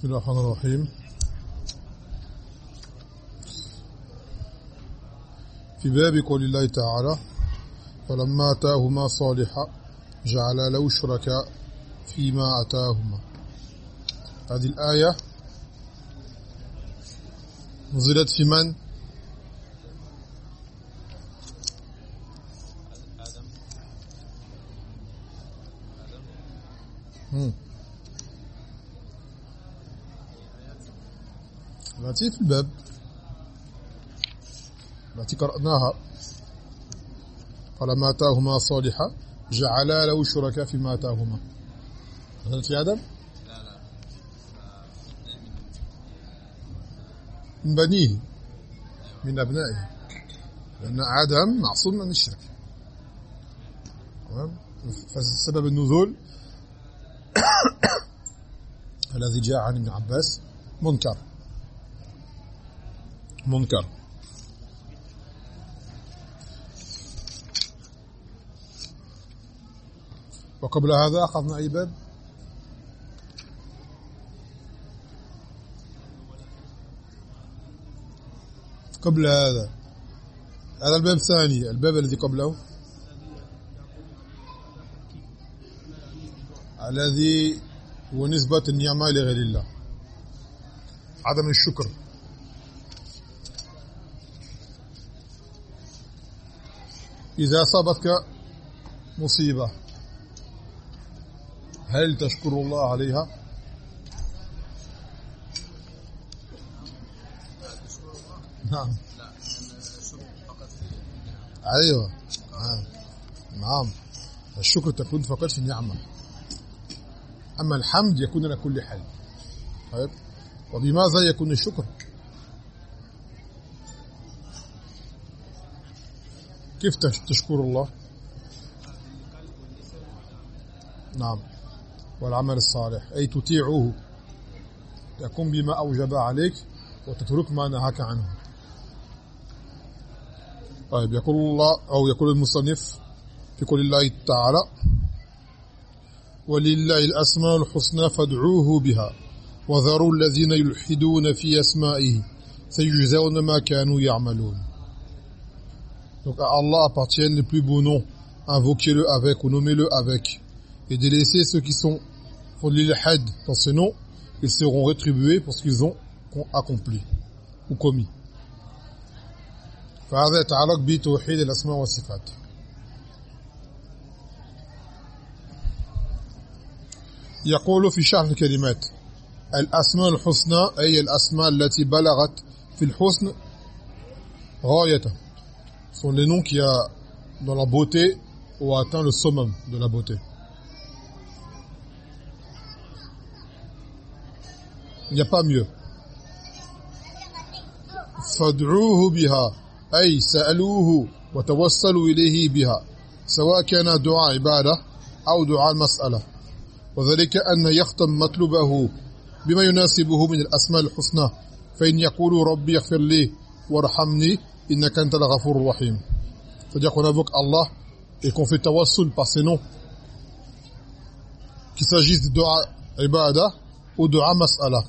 بسم الله الرحمن الرحيم في باب قول الله تعالى فلما آتاهما صالحا جعل له شركاء فيما آتاهما هذه الآية نزلت في من؟ التي في الباب. التي قرأناها فلما أتاهما صالحا. جعلا له شركاء فيما أتاهما. هل في آدم؟ لا لا من بنيه من أبنائه. لأن آدم معصوم من الشرك. تمام؟ فسبب النزول. الذي جاء عن ابن عباس. منكر. منكر. وقبل هذا أخذنا أي باب قبل هذا. هذا الباب الثاني الباب الذي قبله. الذي هو نسبة النعمة لغير الله. عدم الشكر. إذا أصابتك مصيبة هل تشكر الله عليها؟ نعم. أيوه. نعم. نعم. الشكر تكون فقط في النعمه أما الحمد يكون على كل حال. طيب. وبماذا يكون الشكر؟ كيف تش- تشكر الله؟ نعم. والعمل الصالح. أي تطيعه تقوم بما أوجب عليك وتترك ما نهاك عنه. طيب يقول الله أو يقول المصنف في قول الله تعالى ولله الأسماء الحسنى فادعوه بها وذروا الذين يلحدون في أسمائه سيجزون ما كانوا يعملون. Donc à Allah appartiennent les plus beaux noms. Invoquez-le avec ou nommez-le avec. Et délaissez ceux qui sont font de l'ilhad dans ces noms, ils seront rétribués pour ce qu'ils ont accompli ou commis. فهذا يتعلق بتوحيد الأسماء والصفات يقول في شرح الكلمات الأسماء الحسنى أي الأسماء التي بلغت في الحسن غايته sont les noms qui a dans la beauté ont atteint le summum de la beauté. Il n'y a pas mieux. فادعوه بها أي سألوه وتوسلوا إليه بها سواء كان دعاء عبادة أو دعاء المسألة وذلك أن يختم مطلوبه بما يناسبه من الأسماء الحسنى فإن يقول ربي اغفر لي وارحمني إنك أنت الغفور الرحيم c'est-à-dire qu'on invoque Allah et qu'on fait tawassul par ses noms qu'il s'agisse de dua ibada ou dua mas'ala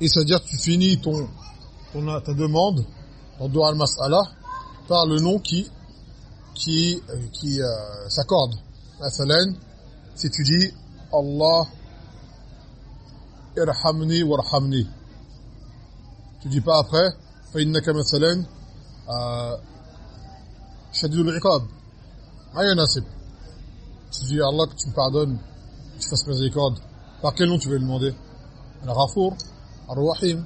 et c'est-à-dire tu finis ton, ton ta demande ton dua al-mas'ala par le nom qui qui euh, qui euh, s'accorde مثلا si tu dis Allah irhamni warhamni tu dis pas après فإنك مثلا شديد العقاب ما يناسب tu dis à Allah que tu me pardonnes que tu fasses miséricorde par quel nom tu veux le demander Al-Ghafour Ar-Rahim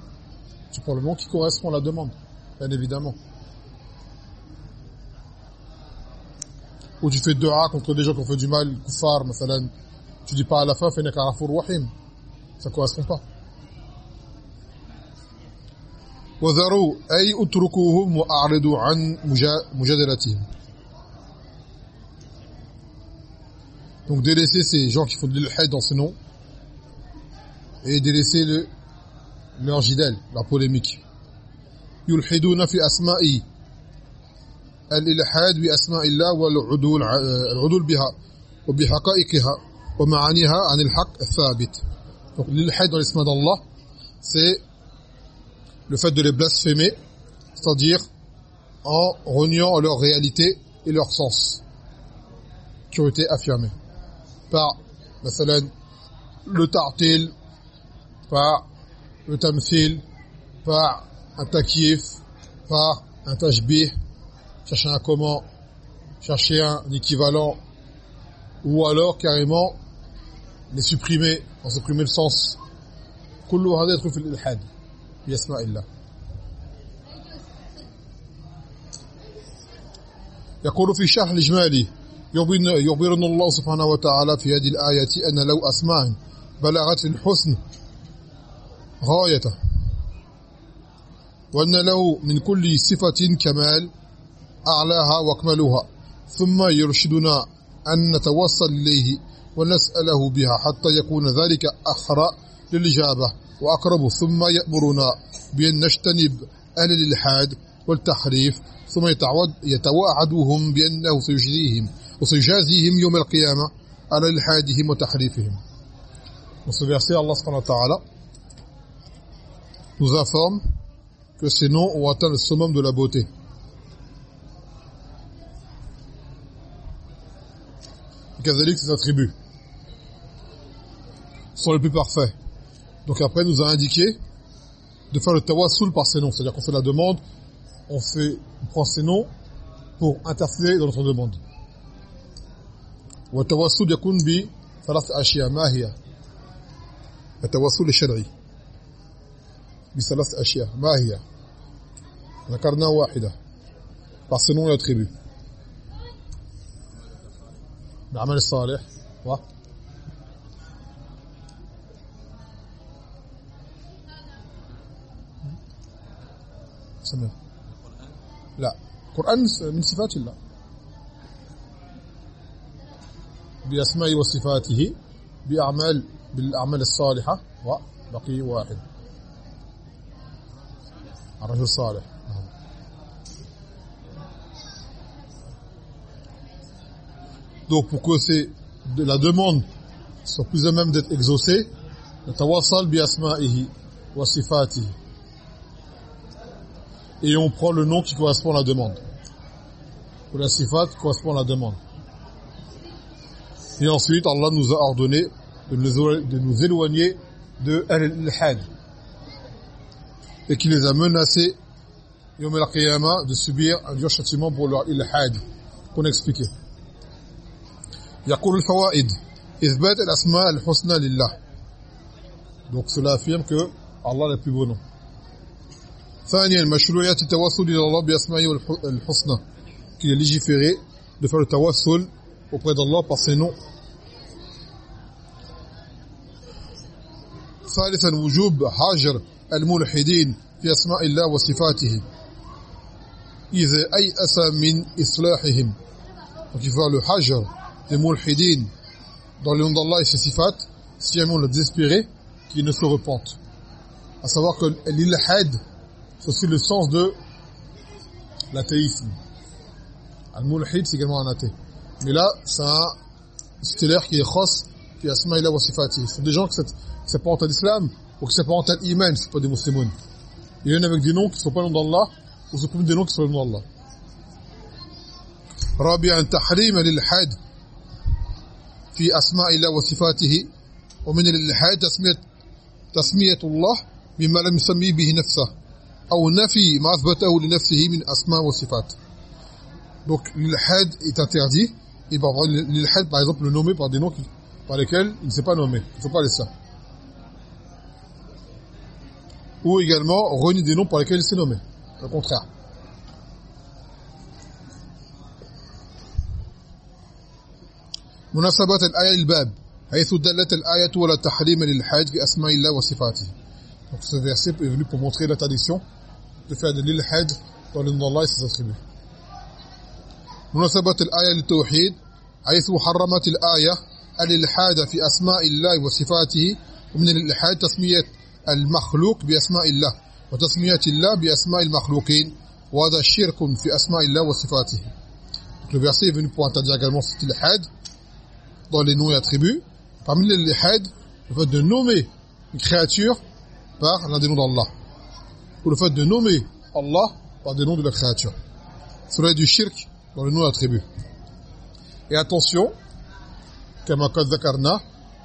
tu prends le nom qui correspond à la demande bien évidemment ou tu fais dua contre des gens qui ont fait du mal kuffar مثلا tu dis pas à la fin فإنك غفور رحيم ça correspond pas وذروا أي اتركوهم وأعرضوا عن مجادلتهم donc délaisser ces gens qui font de l'ilhad dans ces noms et délaisser le, leur jidal, leur polémique يلحدون في أسمائه الإلحاد بأسماء الله والعدول العدول بها وبحقائقها ومعانيها عن الحق الثابت donc l'ilhad dans l'isma d'Allah c'est le fait de les blasphémer, c'est-à-dire en reniant leur réalité et leur sens, qui ont été affirmés par le tartil, par le tamthil, par un takif, par un tajbih, chercher un comment, chercher un équivalent, ou alors carrément les supprimer, en supprimer le sens. باسماء الله يقول في شرح الإجمالي يخبرنا الله سبحانه وتعالى في هذه الآية أن لو أسماء بلغت الحسن غايته وأن له من كل صفة كمال أعلاها وأكملها ثم يرشدنا أن نتوصل إليه ونسأله بها حتى يكون ذلك أخرى للإجابة. واقرب ثم يامرنا بأن نجتنب أهل الإلحاد والتحريف ثم يتعود يتوعدهم بأنه سيجزيهم وسيجازيهم يوم القيامة على الالحادهم وتحريفهم وسبحانه الله سبحانه وتعالى nous informe que ces noms ont atteint le summum de la beauté. Le cathédrique, ses attributs sont les plus parfaits. Donc après, il nous a indiqué de faire le tawassul par ces noms. C'est-à-dire qu'on fait la demande, on, fait, on prend ces noms pour intercéder dans notre demande. والتوسل يكون بثلاث أشياء ما هي التوسل الشرعي بثلاث أشياء ما هي ذكرنا واحدة par ce nom et attribut العمل الصالح و سمع لا القرآن من صفات الله بأسماء وصفاته بأعمال بالأعمال الصالحة وبقي واحد الرجل الصالح Donc pour que c'est de la demande soit plus à même d'être exaucée, asma'ihi wa sifatihi. Et on prend le nom qui correspond à la demande. Ou la sifat correspond à la demande. Et ensuite, Allah nous a ordonné de nous, de nous éloigner de al-had et qui les a menacés Yom al de subir un dur châtiment pour leur ilhad qu'on a expliqué. يقول الفوائد إثبات الأسماء الحسنى لله donc cela affirme que Allah est le plus beau nom ثانيا مشروعية التوسل إلى الله بأسمائه الحسنى qu'il est légiféré de faire le tawassul auprès d'Allah par ses noms ثالثا وجوب هاجر الملحدين في أسماء الله وصفاته إذا أيأس من إصلاحهم donc il faut le hajar des mulhidin dans le nom d'Allah et ses sifat si un le désespéré qui ne se repentent à savoir que l'ilhad aussi le sens de l'athéisme al-mulhid c'est également un athée mais là c'est un stellaire qui est khas fi asma'illah wa sifati c'est des gens qui s'apparentent à l'islam ou qui s'apparentent à l'iman c'est pas des musulmans il y en a avec des noms qui ne sont pas le nom d'Allah ou c'est des noms qui sont le nom d'Allah رابعا تحريم الالحاد في أسماء الله وصفاته ومن الإلحاد تسمية تسمية الله بما لم يسمي به نفسه أو نفي ما أثبته لنفسه من أسماء وصفات donc l'ilhad est interdit et par l'ilhad par exemple le nommer par des noms qui, par lesquels il ne s'est pas nommé il ne faut pas laisser ça ou également renier des noms par lesquels il s'est nommé au contraire مناسبات الآية الباب حيث دلت الآية ولا تحريم للحاج في أسماء الله وصفاته donc ce verset est venu pour montrer l'interdiction le nom d'Allah et ses attributs مناسبة الآية للتوحيد حيث حرمت الآية الإلحاد في أسماء الله وصفاته ومن الإلحاد تسمية المخلوق بأسماء الله وتسمية الله بأسماء المخلوقين وهذا شرك في أسماء الله وصفاته le verset est venu pour interdire également cet ilhad dans les noms et attributs Parmi les l'ihad, le fait de nommer une créature par l'un des noms d'Allah. Ou le fait de nommer Allah par des noms de la créature. Cela est du shirk dans le nom de la tribu. Et attention, كما قد ذكرنا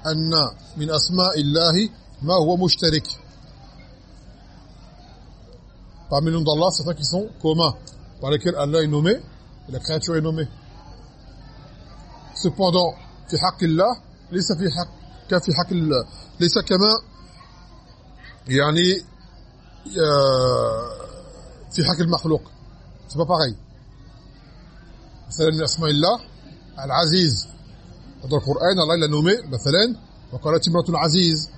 أن من أسماء الله ما هو مشترك Parmi les noms d'Allah, certains qui sont communs, par lesquels Allah est nommé et la créature est nommée. Cependant, في حق الله ليس في حق كفي حق الله ليس كما يعني في حق المخلوق c'est pas pareil مثلا من اسماء الله العزيز dans le Coran Allah l'a nommé مثلا وقالت امراه العزيز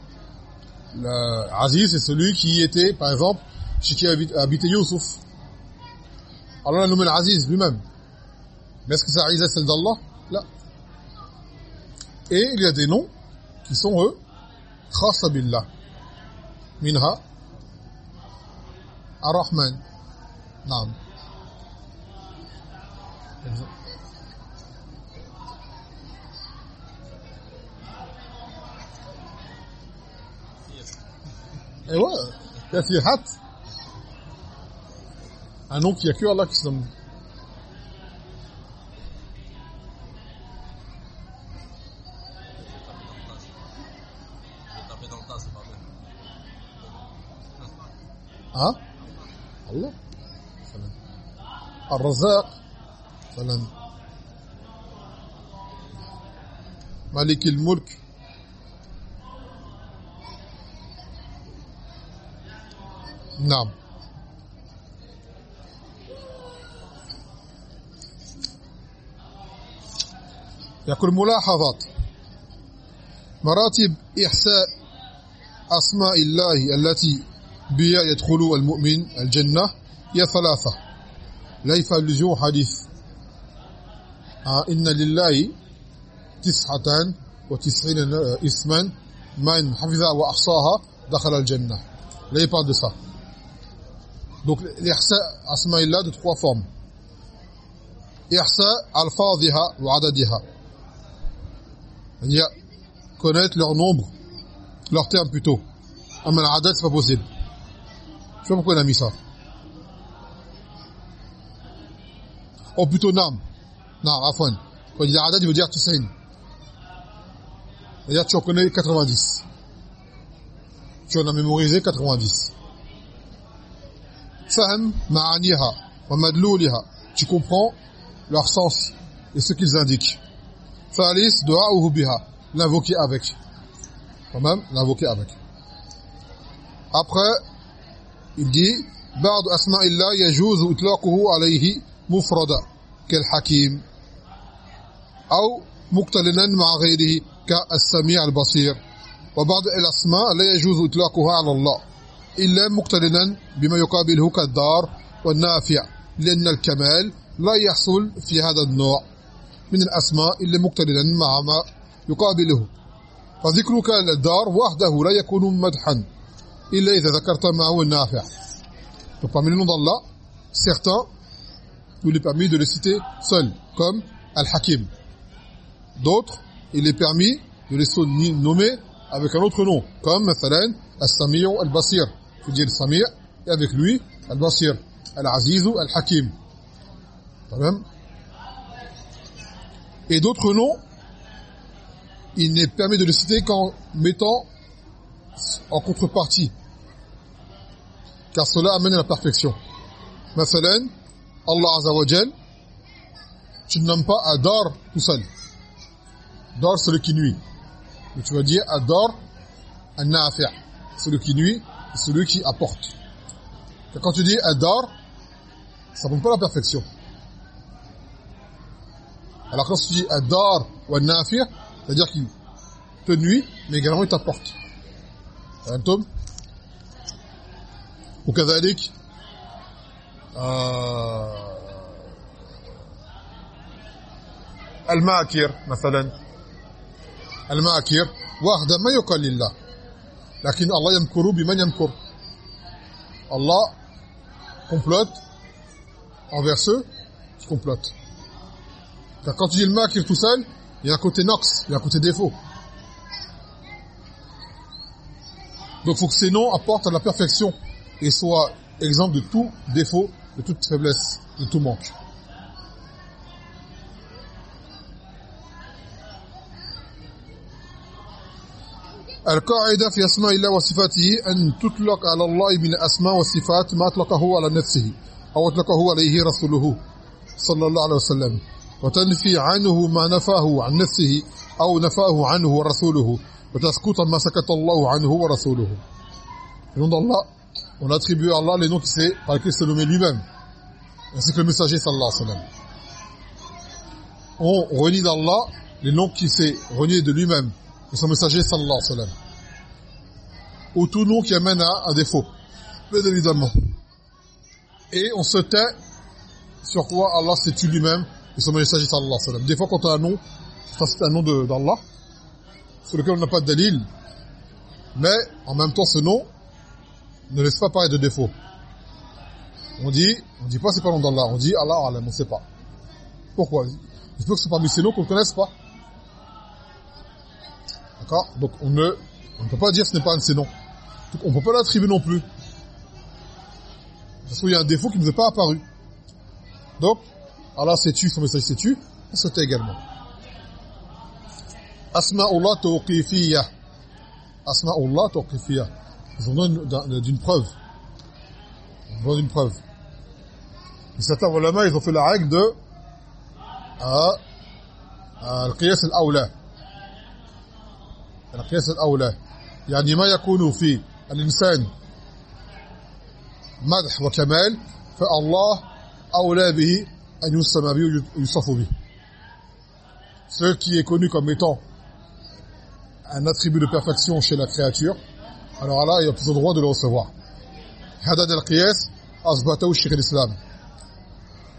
العزيز c'est celui qui était par exemple chez qui habitait Youssouf Allah l'a nommé l'Aziz lui-même mais est-ce que c'est Aziz celle d'Allah là et il y a des noms qui sont eux khassa billah minha الرحمن. نعم. أيوه. يا سيحات. انوك يا كيو الله كسلم الرزاق. مثلا. مالك الملك. نعم. يقول ملاحظات. مراتب إحساء أسماء الله التي بها يدخل المؤمن الجنة هي ثلاثة. لا يفعل حديث آه إن لله تسعة وتسعين اسما من حفظها وأحصاها دخل الجنة لا يفعل de ça donc l'ihsa asma'illah de trois formes ihsa alfadhiha wa adadiha c'est-à-dire connaître leur nombre leur terme plutôt amma l'adad c'est pas possible je sais pas pourquoi il a mis ça ou plutôt Nam. Non, Afwan. Quand il dit Adad, il veut dire Tusain. C'est-à-dire tu en connais 90. Tu en as mémorisé 90. Faham ma'aniha wa madlouliha. Tu comprends leur sens et ce qu'ils indiquent. Thalis du'a'uhu biha. L'invoquer avec. Quand même, l'invoquer avec. Après, il dit, « Ba'd asma'illah yajuzu itlaquhu alayhi » مفردا كالحكيم أو مقترنا مع غيره كالسميع البصير. وبعض الأسماء لا يجوز إطلاقها على الله إلا مقترنا بما يقابله كالدار والنافع لأن الكمال لا يحصل في هذا النوع من الأسماء إلا مقترنا مع ما يقابله. فذكرك الدار وحده لا يكون مدحا إلا إذا ذكرت معه النافع donc parmi les certains il est permis de les citer seuls comme Al-Hakim d'autres il est permis de les nommer avec un autre nom comme مثلا السميع البصير tu dis le Sami' et avec lui Al-Basir Al-Aziz Al-Hakim même et d'autres noms il n'est permis de les citer qu'en mettant en contrepartie car cela amène à la perfection مثلا Allah Azza wa Jal tu ne nommes pas Adar tout seul Dar c'est le qui nuit mais tu vas dire Adar An-Nafi' celui qui nuit et celui qui apporte car quand tu dis Adar ça ne pas la perfection alors quand tu dis Adar ou An-Nafi' c'est-à-dire qu'il te nuit mais également il t'apporte فهمتم وكذلك آه الماكر مثلا الماكر واحد ما يقال لله لكن الله يمكر بمن يمكر Allah complote envers ceux qui complotent car quand tu dis le makir tout seul il y a un côté nox il y a un côté défaut Donc, il faut que ces noms apportent à la perfection et soient exemple de tout défaut, de toute faiblesse, de tout manque. القاعدة في أسماء الله وصفاته أن تطلق على الله من الأسماء والصفات ما أطلقه على نفسه أو أطلقه عليه رسوله صلى الله عليه وسلم وتنفي عنه ما نفاه عن نفسه أو نفاه عنه رسوله وتسكت ما سكت الله عنه ورسوله nom d'Allah, on attribue à Allah les noms qui s'est, par lesquels s'est nommé lui-même, ainsi que le messager sallallahu alayhi wa sallam. On renie d'Allah les noms qui s'est renié de lui-même, et son messager sallallahu alayhi wa sallam. Ou tout nom qui amène à un défaut, bien évidemment. Et on se tait sur quoi Allah s'est tué lui-même et son messager sallallahu alayhi wa sallam. Des fois quand on a un nom, c'est un nom d'Allah, sur lequel on n'a pas de dalil, mais en même temps ce nom ne laisse pas paraître de défaut. On dit, on dit pas c'est pas nom d'Allah, on dit Allah Allah, on sait pas. Pourquoi? Il faut que ce soit parmi ces noms qu'on ne connaisse pas. D'accord? Donc on ne, ne peut pas dire ce n'est pas un de. On ne peut pas l'attribuer non plus. Parce qu'il y a un défaut qui ne nous est pas apparu. Donc, Allah s'est tu, son message s'est tu, on se tait également. Asma'ullah tawqifiyya. Asma'ullah tawqifiyya. Ils ont besoin d'une preuve. Ils ont besoin d'une preuve. Et certains ulama, ils ont fait la règle de القياس الأولى القياس الأولى يعني ما يكون في الإنسان مدح وكمال فالله أولى به أن يسمى به ويصف به ce qui est connu comme étant un attribut de perfection chez la créature العلى يقصد غدد الصباع هذا القياس أثبته الشيخ الإسلام.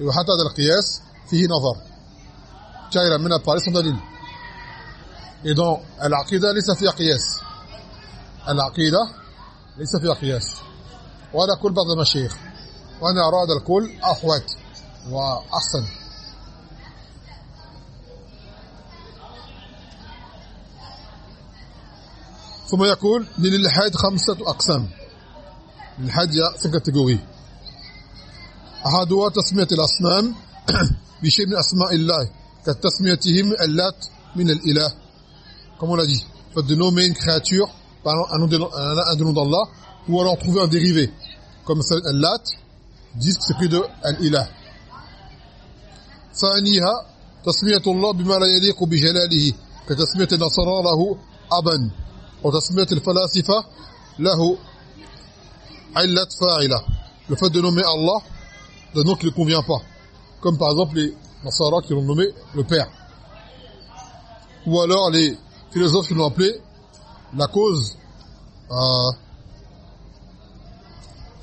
وحتى هذا القياس فيه نظر. كثيرا من باريس دليل. إذن العقيدة ليس فيها قياس. العقيدة ليس فيها قياس. وهذا كل بعض المشايخ. وأنا أراد الكل احوط وأحسن. ثم يقول للإلحاد خمسة أقسام. الإلحاد cinq catégories أحدها تسمية الأصنام بشيء من أسماء الله كتسميتهم اللات من الإله. Comme on l'a dit fait de nommer une créature par un nom d'Allah ou alors trouver un dérivé. Comme Al-Lat disent que c'est de Al-Ilah. ثانيها تسمية الله بما لا يليق بجلاله كتسمية النصارى له أبا وتسمية الفلاسفة له علة فاعلة le fait de nommer Allah d'un nom qui ne convient pas comme par exemple les Nasara qui l'ont nommé le Père ou alors les philosophes qui l'ont appelé la cause euh,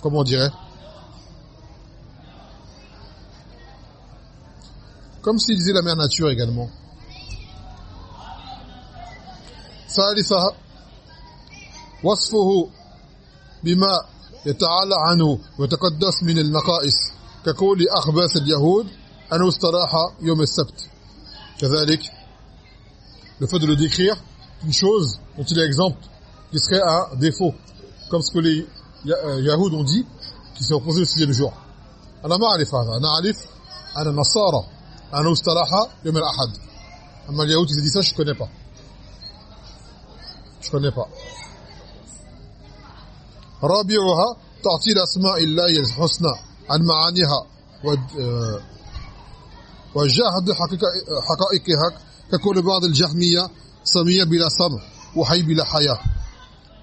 comment on dirait comme s'il disait la mère nature également ثالثها وصفه بما يتعالى عنه ويتقدس من النقائص كقول أخباث اليهود أنه استراح يوم السبت كذلك le fait de le décrire une chose dont il est exemple qui serait un défaut comme ce que les Yahoud ont dit qui s'est opposé le sixième jour أنا ما أعرف هذا أنا أعرف أن النصارى أنه استراح يوم الأحد أما اليهود ils dit ça je connais pas je connais pas رابعها تعطيل أسماء الله الحسنى عن معانيها وجهد حقائقها كقول بعض الجهمية سمية بلا سمع وحي بلا حياة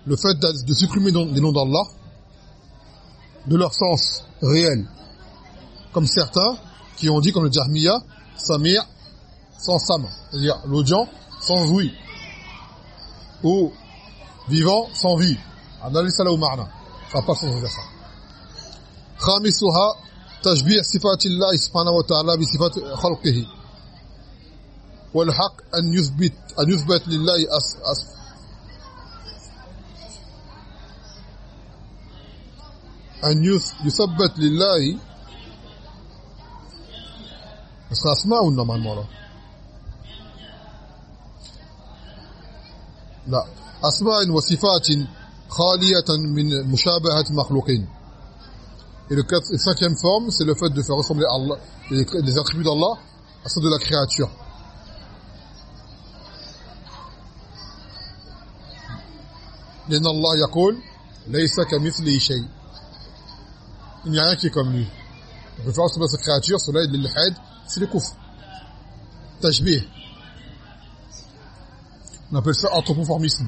le fait de supprimer les noms d'Allah de leur sens réel comme certains qui ont dit comme le Jahmiya Samir sans Sam c'est-à-dire l'audience sans ouïe ou vivant sans vie أنا ليس له معنى. فأبصر هذا خامسها تشبيه صفات الله سبحانه وتعالى بصفات خلقه. والحق أن يثبت أن يثبت لله أس أس أن يثبت لله. بس أسماء normalement لا. أسماء وصفات خالية من مشابهة المخلوقين Et le quatre- la cinquième forme, c'est le fait de faire ressembler Allah, les, les attributs d'Allah à ceux de la créature. لأن الله يقول ليس كمثله شيء Il n'y a rien qui est comme lui. On peut faire ressembler à cette créature, cela est de l'ilhad, c'est le kufr. Tashbih. On appelle ça anthropoformisme.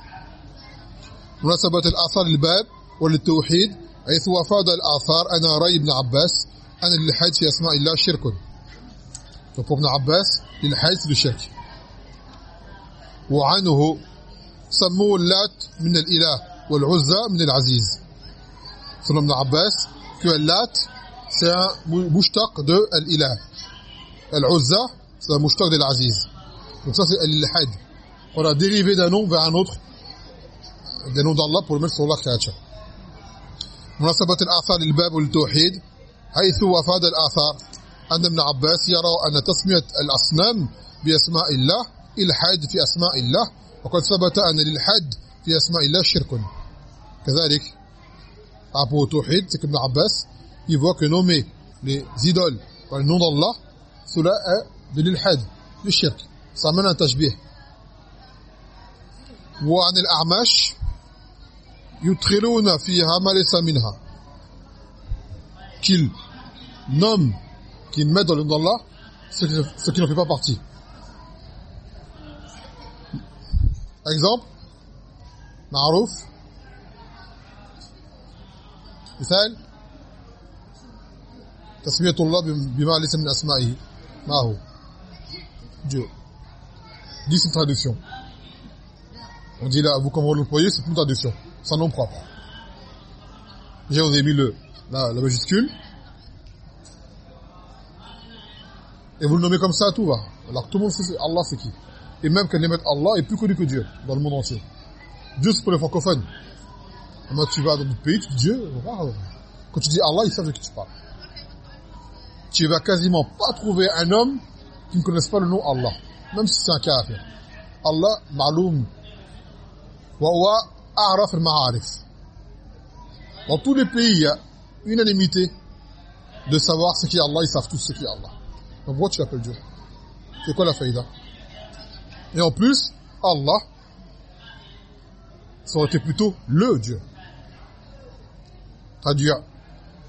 نسبت الآثار للباب وللتوحيد حيث وفاد الآثار أنا رأي ابن عباس ان الحج في أسماء الله شرك. فابن عباس للحج الشرك. وعنه سموه اللات من الإله والعزى من العزيز. ثم ابن عباس que اللات مشتق un الإله de al-ilah al-uzza c'est un mushtaq de al-aziz on a dérivé d'un nom vers un autre. Des noms d'Allah pour mettre sur la. مناسبة الآثار للباب والتوحيد حيث وفاد الآثار أن ابن عباس يرى أن تسمية الأصنام بأسماء الله إلحاد في أسماء الله وقد ثبت أن الإلحاد في أسماء الله شرك. كذلك أبو توحيد c'est qu'Ibn Abbas il voit que nommer les idoles par le nom de tashbih وعن الأعمش يدخلون فيها ما ليس منها qu'ils nomment qu'ils mettent dans le nom d'Allah ce qui, ce qui n'en fait pas partie exemple معروف مثال تسمية الله بما ليس من أسمائه ما هو Dieu dit c'est une traduction on dit là vous comme vous l'employez c'est une traduction un nom propre. Déjà vous mis le la, majuscule. Et vous le nommez comme ça tout va. Alors tout le monde sait Allah c'est qui. Et même quand ils mettent Allah est plus connu que Dieu dans le monde entier. Dieu c'est pour les francophones. Maintenant, tu vas dans d'autres pays, tu dis Dieu, quand tu dis Allah, ils savent de qui tu parles. Tu vas quasiment pas trouver un homme qui ne connaisse pas le nom Allah, même si c'est un kafir. Allah, ma'loum, wa a'raf al-ma'arif. Dans tous les pays, il y a unanimité de savoir ce qui est Allah, ils savent tous ce qui est Allah. Donc pourquoi tu l'appelles Dieu? C'est quoi la faïda? Et en plus, Allah, ça aurait été plutôt le Dieu. Traduire.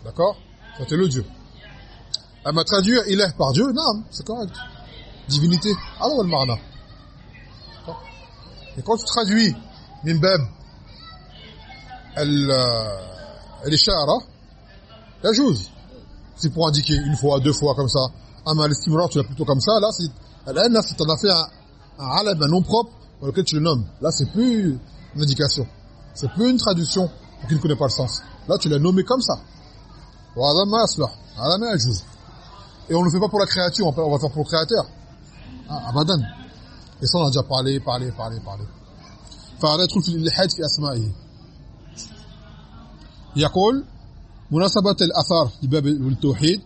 D'accord? Ça aurait été le Dieu. Elle m'a traduire il est par Dieu, non, c'est correct. Divinité. Alors, le marna. Et quand tu traduis min bab al-ishara, la chose. C'est pour indiquer une fois, deux fois comme ça. Ah, mais l'estimuleur, tu l'as plutôt comme ça. Là, c'est, là, là, c'est, t'en as fait un, un alam, un nom propre, dans lequel tu le nommes. Là, c'est plus une indication. C'est plus une traduction pour qui ne connaît pas le sens. Là, tu l'as nommé comme ça. Et on ne le fait pas pour la créature, on va le faire pour le créateur. Ah, abadan. Et ça, on a déjà parlé, parlé, parlé, parlé. فهذا يدخل في الإلحاد في أسمائه يقول مناسبة الأثار لباب التوحيد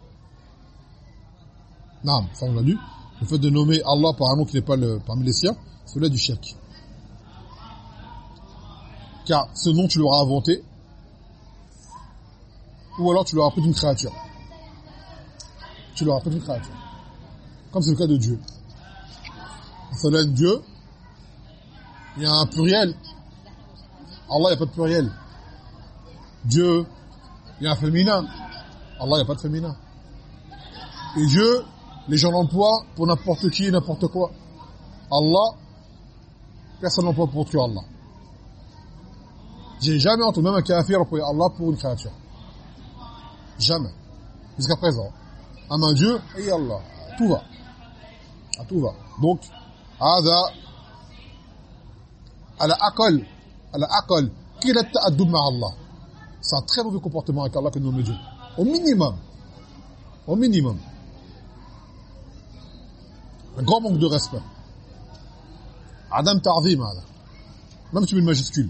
نعم ça on l'a lu le fait de nommer Allah par un nom qui n'est pas le, parmi les siens c'est celui du shirk car ce nom tu l'auras inventé ou alors tu l'auras pris d'une créature tu l'auras pris d'une créature comme c'est le cas de Dieu cela Dieu il y a un pluriel Allah il n'y a pas de pluriel Dieu il y a un féminin Allah il n'y a pas de féminin et Dieu les gens l'emploient pour n'importe qui n'importe quoi Allah personne n'emploie pour que Allah j'ai jamais entendu même un kafir employer Allah pour une créature jamais jusqu'à présent à main Dieu et Allah tout va à tout va donc هذا على اقل على اقل ila ta'addub ma'a Allah. C'est un très mauvais comportement avec Allah que nous médions. Au minimum. Au minimum. Un grand manque de respect. Adam ta'zim, هذا. Même si tu mets une majuscule.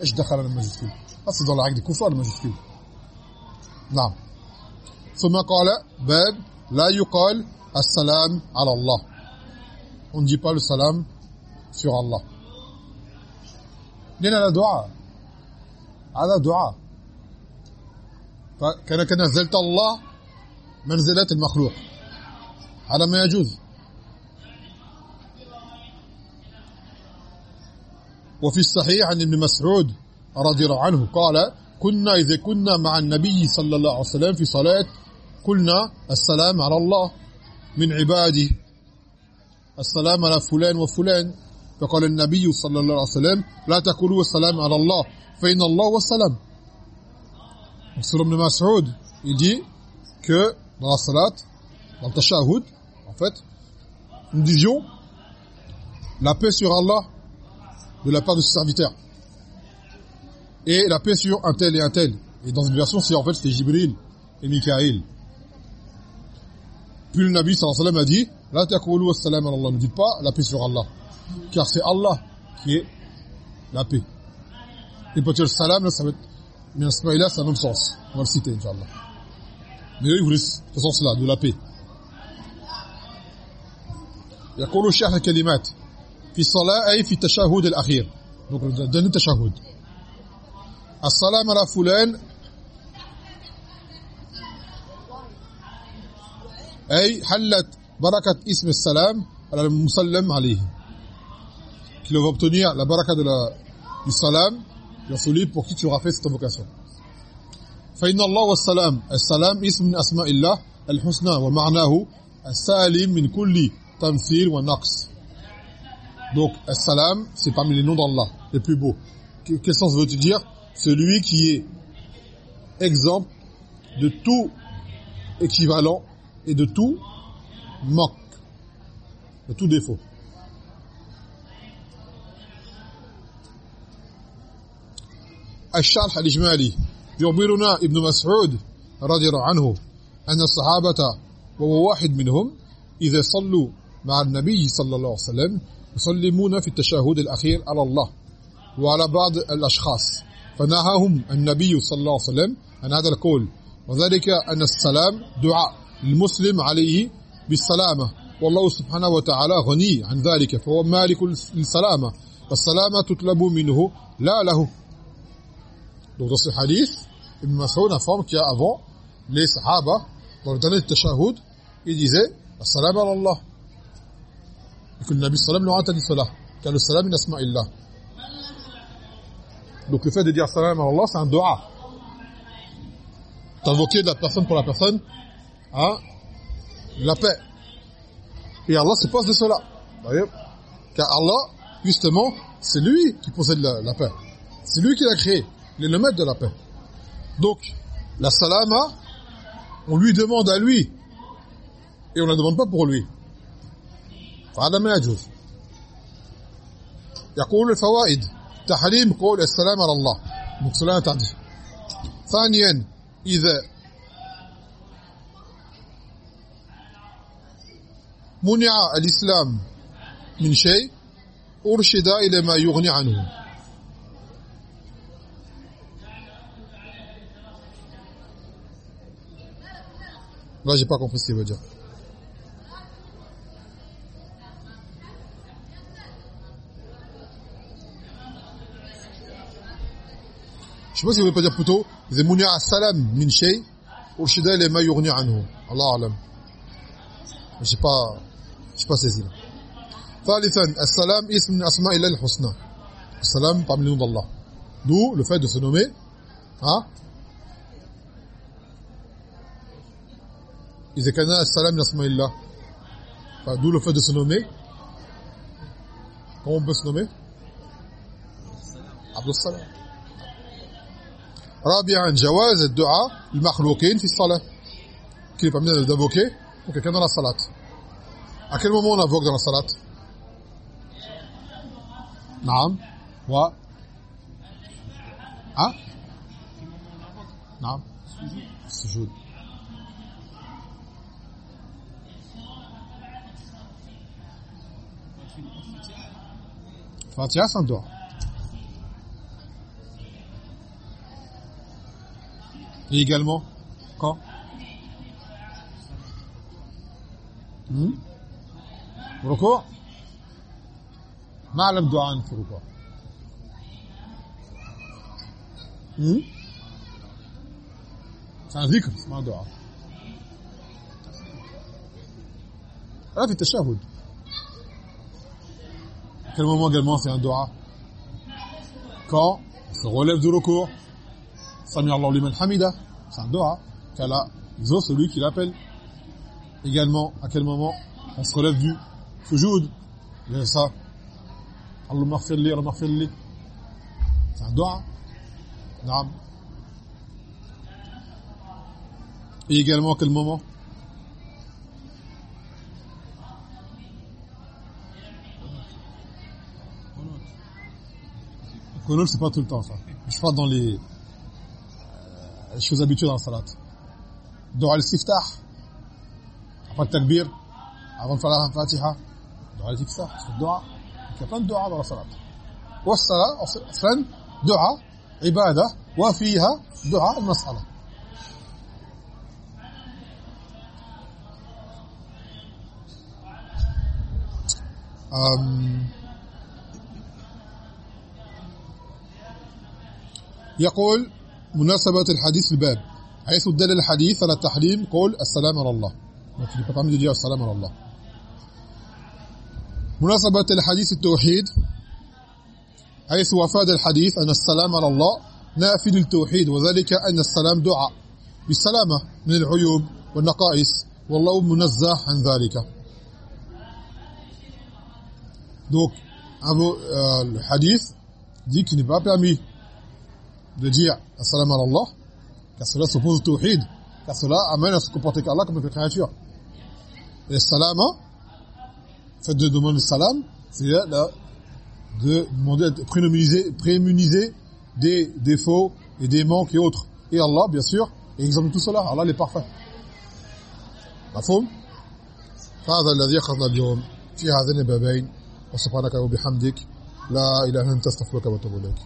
ايش دخل على الماجسكول؟ c'est dans la règle des kuffar le majuscule. نعم. ثم قال باب لا يقال السلام على الله. On ne dit pas le salam sur Allah. لأن هذا دعاء. هذا دعاء. فكانك نزلت الله منزلة المخلوق. هذا ما يجوز. وفي الصحيح عن ابن مسعود رضي الله عنه قال كنا إذا كنا مع النبي صلى الله عليه وسلم في صلاة قلنا السلام على الله من عباده السلام على فلان وفلان فقال النبي صلى الله عليه وسلم لا تقولوا السلام على الله فإن الله والسلام Selon Ibn Mas'ud, il dit que dans la salat, dans le tashahhud, en fait, nous disions la paix sur Allah de la part de ses serviteurs. Et la paix sur un tel et un tel. Et dans une version, c'est en fait c'est Jibril et Mikaël. Puis le Nabi sallallahu alayhi wa sallam a dit La taqulu wassalam Allah. Ne dites pas la paix sur Allah. Car c'est Allah qui est la paix. Et peut-être le salam, là, ça va être. Mais là, c'est un même sens. On va le citer, Inch'Allah. Mais eux, ils voulaient ce sens-là, de la paix. يقول الشيخ الكلمات في الصلاة أي في التشهد le tashahhud السلام على فلان أي حلت بركة اسم السلام على المسلم عليه qui va obtenir la baraka de la, du salam de celui pour qui tu auras fait cette invocation فإن الله والسلام السلام اسم من أسماء الله الحسنى ومعناه السالم من كل تمثيل ونقص Donc, As-Salam, c'est parmi les noms d'Allah, les plus beaux. Quel sens veut-il dire Celui qui est exemple de tout équivalent et de tout moque, de tout défaut. الشرح الإجمالي يخبرنا ابن مسعود رضي الله عنه أن الصحابة وهو واحد منهم إذا صلوا مع النبي صلى الله عليه وسلم يسلمون في التشهد الأخير على الله وعلى بعض الأشخاص فنهاهم النبي صلى الله عليه وسلم عن هذا القول وذلك أن السلام دعاء المسلم عليه بالسلامة والله سبحانه وتعالى غني عن ذلك فهو مالك للسلامة والسلامة تطلب منه لا له Donc dans ce hadith, Ibn Mas'ud informe qu'il y a avant les sahaba, dans le dernier tashahhud, ils disaient « Assalamu ala Allah » et que le Nabi sallam leur interdit cela. Car le salam min asma'illah donc le fait de dire salam à Allah c'est un dua. T'invoquer de la personne pour la personne hein, la paix. Et Allah se passe de cela. Car Allah justement c'est lui qui possède la, la paix. C'est lui qui l'a créé il est le maître de la paix donc la salama on lui demande à lui et on ne la demande pas pour lui فهذا ما يجوز يقول الفوائد تحريم قول السلام على الله مقصلان تعدي ثانيا إذا منع الإسلام من شيء أرشد إلى ما يغني عنه Là, j'ai pas compris ce qu'il veut dire. sais pas si vous voulez pas dire plutôt إذا منع السلام من شيء أرشد إلى ما يغني عنه الله أعلم je sais pas je sais pas saisi ثالثا السلام اسم من أسماء الله الحسنى السلام parmi les noms d'Allah d'où le fait de se nommer hein إذا كان السلام من أسماء الله d'où le fait de se nommer comment on peut se nommer Abdul Salam رابعا جواز الدعاء المخلوقين في الصلاه qui est permis d'invoquer pour quelqu'un dans la salat à quel moment on invoque dans la salat نعم و ها نعم السجود Fatiha sans doigt. Et également, quand hmm? ركوع ما علم دعاء في الركوع hmm? c'est un ذكر c'est pas un دعاء là في التشهد quel moment également c'est un dua quand on se relève du recours Sami Allah liman hamida c'est un dua qu'Allah exauce celui qui l'appelle. Également à quel moment on se relève du sujoud? C'est ça Allahumma ighfir li Allahumma ighfir li c'est un naam. Et également à quel moment Qulub, c'est pas tout le temps ça. Je parle dans les, euh, choses habituelles en salat. Dua al-siftah, après le takbir, avant de faire la fatiha, dua al-siftah, c'est dua. Il y a plein de dua dans la salat. Wa salat, enfin, dua, ibada, wa fiha, dua al-mas'ala. Um, euh, يقول مناسبة الحديث الباب حيث دل الحديث على التحريم قول السلام على الله. السلام على الله. مناسبة الحديث التوحيد حيث وفاد الحديث أن السلام على الله نافي للتوحيد وذلك أن السلام دعاء. بالسلامة من العيوب والنقائص والله منزه عن ذلك. Donc euh, le hadith dit qu'il n'est pas permis. de dire Assalamu Allah, car cela s'oppose au tawhid, car cela amène à se comporter qu'Allah comme une créature. Et salama, fait de demander salam, c'est de demander d'être prémuniser, prémuniser des défauts et des manques et autres. Et Allah, bien sûr, exemple tout cela. Allah est parfait. مفهوم فهذا الذي أخذنا اليوم في هذين البابين وسبحانك وبحمدك لا إله إلا أنت أستغفرك وأتوب إليك